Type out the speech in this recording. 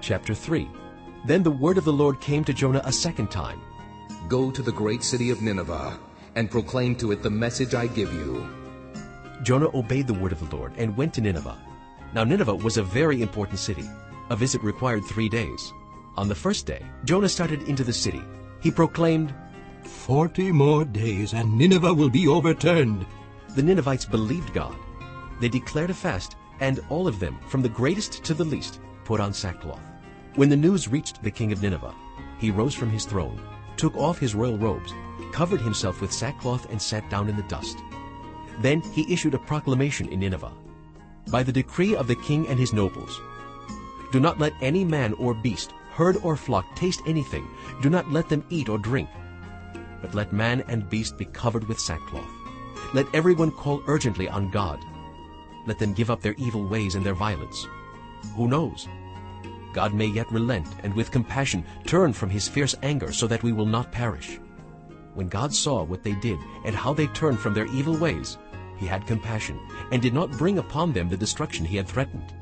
Chapter 3 Then the word of the Lord came to Jonah a second time. Go to the great city of Nineveh and proclaim to it the message I give you. Jonah obeyed the word of the Lord and went to Nineveh. Now Nineveh was a very important city. A visit required three days. On the first day, Jonah started into the city. He proclaimed, Forty more days, and Nineveh will be overturned. The Ninevites believed God. They declared a fast, and all of them, from the greatest to the least, put on sackcloth. When the news reached the king of Nineveh, he rose from his throne, took off his royal robes, covered himself with sackcloth, and sat down in the dust. Then he issued a proclamation in Nineveh. By the decree of the king and his nobles, do not let any man or beast, herd or flock taste anything. Do not let them eat or drink. But let man and beast be covered with sackcloth. Let everyone call urgently on God. Let them give up their evil ways and their violence. Who knows? God may yet relent and with compassion turn from his fierce anger so that we will not perish. When God saw what they did and how they turned from their evil ways, he had compassion and did not bring upon them the destruction he had threatened.